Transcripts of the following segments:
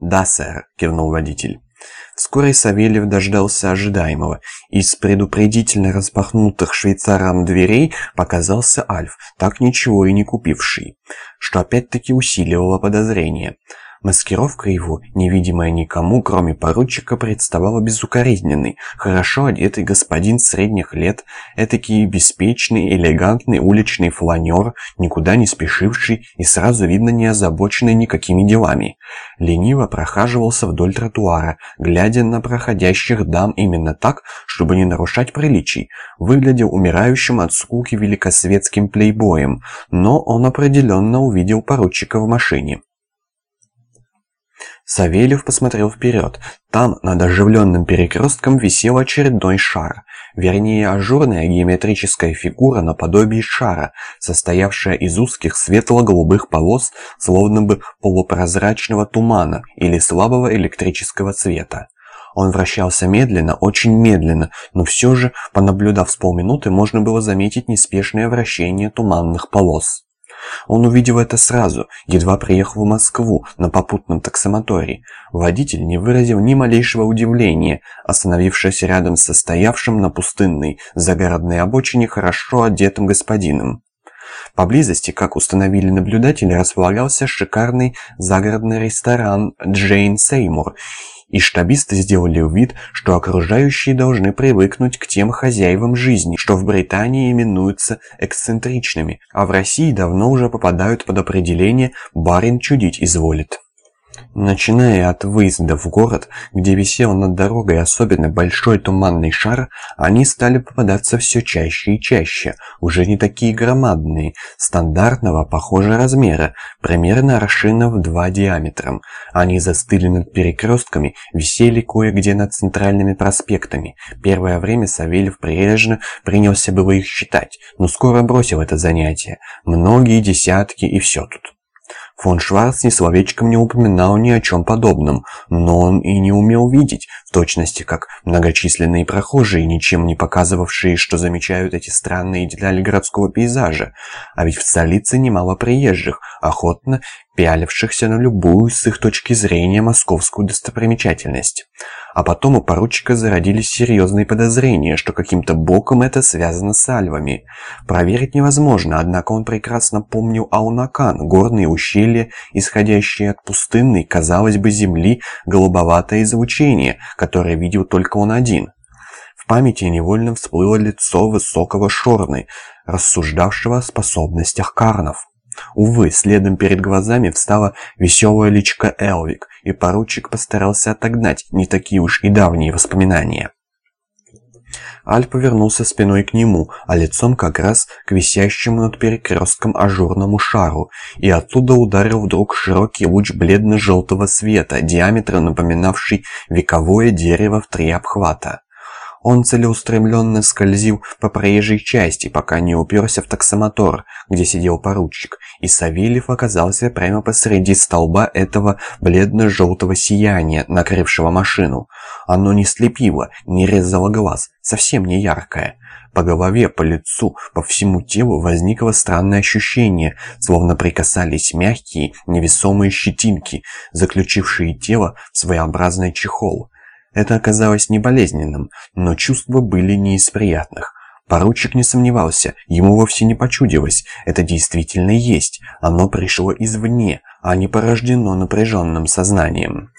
«Да, сэр», — кивнул водитель. Вскоре Савельев дождался ожидаемого. Из предупредительно распахнутых швейцаром дверей показался Альф, так ничего и не купивший, что опять-таки усиливало подозрение. Маскировка его, невидимая никому, кроме поручика, представала безукоризненной. Хорошо одетый господин средних лет, этакий беспечный, элегантный уличный фланер, никуда не спешивший и сразу видно не озабоченный никакими делами. Лениво прохаживался вдоль тротуара, глядя на проходящих дам именно так, чтобы не нарушать приличий. Выглядел умирающим от скуки великосветским плейбоем, но он определенно увидел поручика в машине. Савельев посмотрел вперед. Там, над оживленным перекрестком, висел очередной шар. Вернее, ажурная геометрическая фигура наподобие шара, состоявшая из узких светло-голубых полос, словно бы полупрозрачного тумана или слабого электрического цвета. Он вращался медленно, очень медленно, но все же, понаблюдав с полминуты, можно было заметить неспешное вращение туманных полос. Он увидел это сразу, едва приехал в Москву на попутном таксомоторе. Водитель не выразил ни малейшего удивления, остановившись рядом со стоявшим на пустынной загородной обочине хорошо одетым господином. Поблизости, как установили наблюдатели, располагался шикарный загородный ресторан «Джейн Сеймур», и штабисты сделали вид, что окружающие должны привыкнуть к тем хозяевам жизни, что в Британии именуются эксцентричными, а в России давно уже попадают под определение «барин чудить изволит». Начиная от выезда в город, где висел над дорогой особенно большой туманный шар, они стали попадаться все чаще и чаще, уже не такие громадные, стандартного, похоже, размера, примерно аршина в два диаметром. Они застыли над перекрестками, висели кое-где над центральными проспектами. Первое время Савельев прилежно принялся было их считать, но скоро бросил это занятие. Многие десятки и все тут. Фон Шварц ни словечком не упоминал ни о чем подобном, но он и не умел видеть, в точности как многочисленные прохожие, ничем не показывавшие, что замечают эти странные детали городского пейзажа. А ведь в столице немало приезжих, охотно пялившихся на любую с их точки зрения московскую достопримечательность. А потом у поручика зародились серьезные подозрения, что каким-то боком это связано с альвами. Проверить невозможно, однако он прекрасно помнил Аунакан, горные ущелья, исходящие от пустынной, казалось бы, земли, голубоватое излучение, которое видел только он один. В памяти невольно всплыло лицо высокого Шорны, рассуждавшего о способностях Карнов. Увы, следом перед глазами встала веселая личка Элвик, и поручик постарался отогнать не такие уж и давние воспоминания. Аль повернулся спиной к нему, а лицом как раз к висящему над перекрестком ажурному шару, и оттуда ударил вдруг широкий луч бледно-желтого света, диаметра напоминавший вековое дерево в три обхвата. Он целеустремленно скользил по проезжей части, пока не уперся в таксомотор, где сидел поручик, и Савельев оказался прямо посреди столба этого бледно-желтого сияния, накрывшего машину. Оно не слепило, не резало глаз, совсем не яркое. По голове, по лицу, по всему телу возникло странное ощущение, словно прикасались мягкие, невесомые щетинки, заключившие тело в своеобразный чехол. Это оказалось не болезненным, но чувства были не из приятных. Поручик не сомневался, ему вовсе не почудилось, это действительно есть, оно пришло извне, а не порождено напряженным сознанием.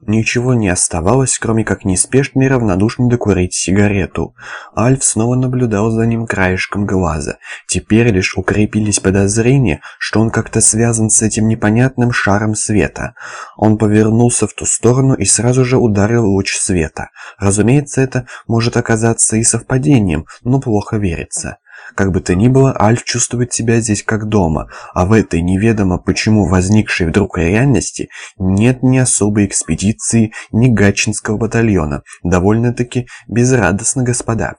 Ничего не оставалось, кроме как неспешно и равнодушно докурить сигарету. Альф снова наблюдал за ним краешком глаза. Теперь лишь укрепились подозрения, что он как-то связан с этим непонятным шаром света. Он повернулся в ту сторону и сразу же ударил луч света. Разумеется, это может оказаться и совпадением, но плохо верится. Как бы то ни было, Альф чувствует себя здесь как дома, а в этой неведомо почему возникшей вдруг реальности нет ни особой экспедиции, ни гатчинского батальона. Довольно-таки безрадостно, господа.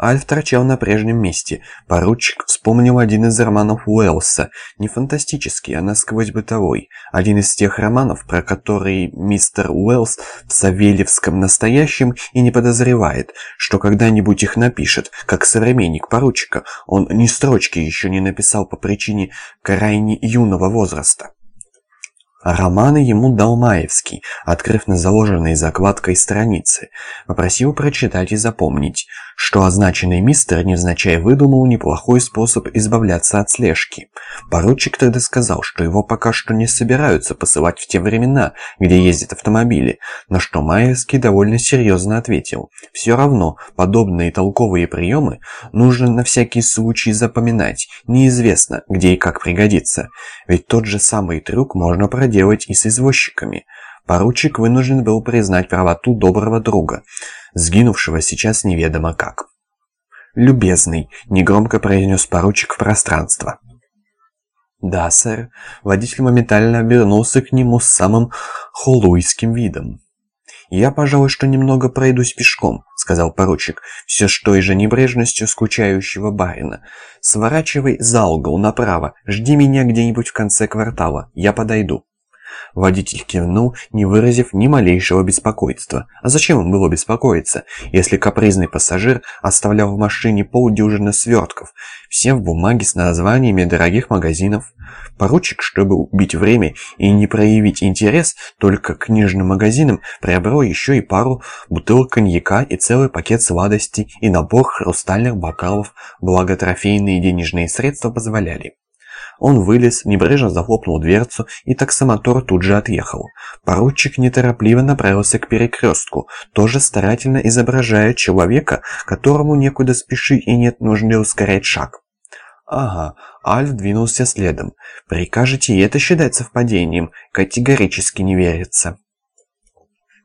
Альф торчал на прежнем месте. Поручик вспомнил один из романов Уэллса. Не фантастический, а насквозь бытовой. Один из тех романов, про которые мистер Уэллс в Савельевском настоящем и не подозревает, что когда-нибудь их напишет, как современник поручика. Он ни строчки еще не написал по причине крайне юного возраста. Романы ему дал Маевский, открыв на заложенной закладкой страницы. Попросил прочитать и запомнить, что означенный мистер невзначай выдумал неплохой способ избавляться от слежки. Поручик тогда сказал, что его пока что не собираются посылать в те времена, где ездят автомобили, на что Маевский довольно серьезно ответил. Все равно, подобные толковые приемы нужно на всякий случай запоминать, неизвестно, где и как пригодится. Ведь тот же самый трюк можно проделать делать и с извозчиками. Поручик вынужден был признать правоту доброго друга, сгинувшего сейчас неведомо как. «Любезный», — негромко произнес поручик в пространство. «Да, сэр». Водитель моментально обернулся к нему с самым холуйским видом. «Я, пожалуй, что немного пройдусь пешком», — сказал поручик, все с той же небрежностью скучающего барина. «Сворачивай за угол направо, жди меня где-нибудь в конце квартала, я подойду». Водитель кивнул, не выразив ни малейшего беспокойства. А зачем им было беспокоиться, если капризный пассажир оставлял в машине полдюжины свертков, все в бумаге с названиями дорогих магазинов? Поручик, чтобы убить время и не проявить интерес только к книжным магазинам, приобрел еще и пару бутылок коньяка и целый пакет сладостей и набор хрустальных бокалов, благо трофейные денежные средства позволяли. Он вылез, небрежно захлопнул дверцу, и таксомотор тут же отъехал. Поручик неторопливо направился к перекрестку, тоже старательно изображая человека, которому некуда спешить и нет нужды ускорять шаг. Ага, Альф двинулся следом. Прикажете и это считать совпадением? Категорически не верится.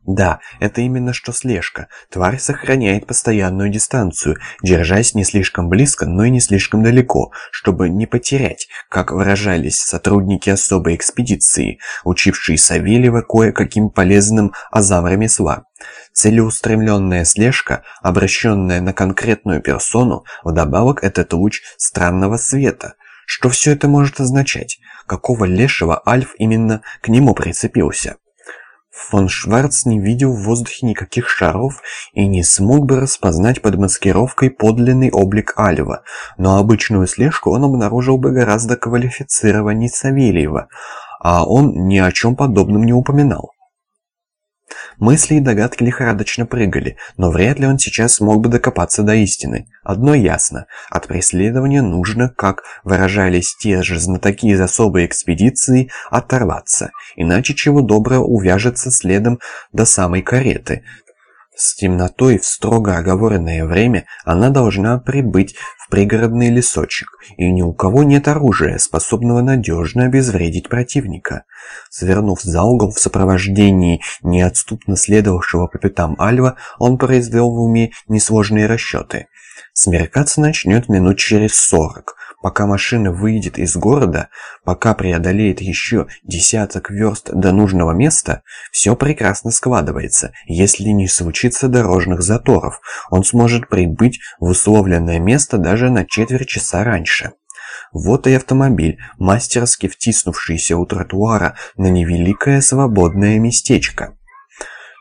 Да, это именно что слежка. Тварь сохраняет постоянную дистанцию, держась не слишком близко, но и не слишком далеко, чтобы не потерять, как выражались сотрудники особой экспедиции, учившие Савельева кое-каким полезным азам ремесла. Целеустремленная слежка, обращенная на конкретную персону, вдобавок этот луч странного света. Что все это может означать? Какого лешего Альф именно к нему прицепился? Фон Шварц не видел в воздухе никаких шаров и не смог бы распознать под маскировкой подлинный облик Альва, но обычную слежку он обнаружил бы гораздо квалифицированней Савельева, а он ни о чем подобном не упоминал. Мысли и догадки лихорадочно прыгали, но вряд ли он сейчас смог бы докопаться до истины. Одно ясно, от преследования нужно, как выражались те же знатоки из особой экспедиции, оторваться, иначе чего доброго увяжется следом до самой кареты, с темнотой в строго оговоренное время она должна прибыть в пригородный лесочек, и ни у кого нет оружия, способного надежно обезвредить противника. Свернув за угол в сопровождении неотступно следовавшего по пятам Альва, он произвел в уме несложные расчеты. Смеркаться начнет минут через сорок. Пока машина выйдет из города, пока преодолеет еще десяток верст до нужного места, все прекрасно складывается. Если не случится дорожных заторов, он сможет прибыть в условленное место даже на четверть часа раньше. Вот и автомобиль, мастерски втиснувшийся у тротуара на невеликое свободное местечко.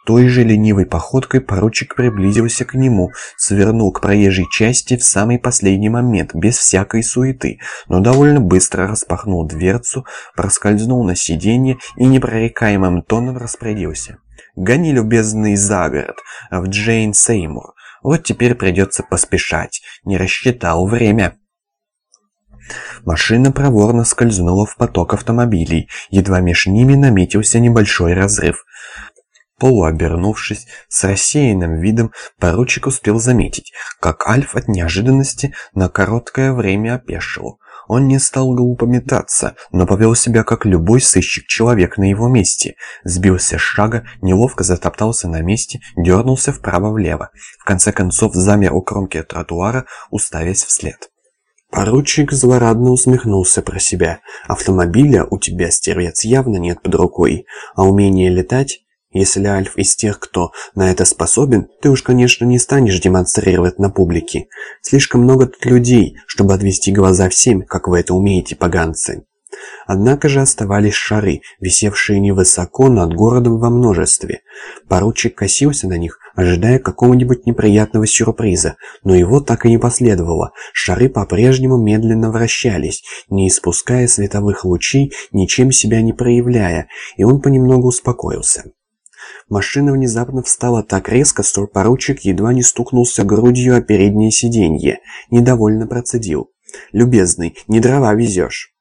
Той же ленивой походкой поручик приблизился к нему, свернул к проезжей части в самый последний момент, без всякой суеты, но довольно быстро распахнул дверцу, проскользнул на сиденье и непрорекаемым тоном распорядился. «Гони, любезный, за город, в Джейн Сеймур. Вот теперь придется поспешать. Не рассчитал время». Машина проворно скользнула в поток автомобилей, едва меж ними наметился небольшой разрыв. Полуобернувшись, с рассеянным видом, поручик успел заметить, как Альф от неожиданности на короткое время опешил. Он не стал глупо метаться, но повел себя как любой сыщик-человек на его месте. Сбился с шага, неловко затоптался на месте, дернулся вправо-влево. В конце концов замер у кромки тротуара, уставясь вслед. Поручик злорадно усмехнулся про себя. «Автомобиля у тебя, стервец, явно нет под рукой, а умение летать если Альф из тех, кто на это способен, ты уж, конечно, не станешь демонстрировать на публике. Слишком много тут людей, чтобы отвести глаза всем, как вы это умеете, поганцы. Однако же оставались шары, висевшие невысоко над городом во множестве. Поручик косился на них, ожидая какого-нибудь неприятного сюрприза, но его так и не последовало. Шары по-прежнему медленно вращались, не испуская световых лучей, ничем себя не проявляя, и он понемногу успокоился. Машина внезапно встала так резко, что поручик едва не стукнулся грудью о переднее сиденье. Недовольно процедил. «Любезный, не дрова везешь».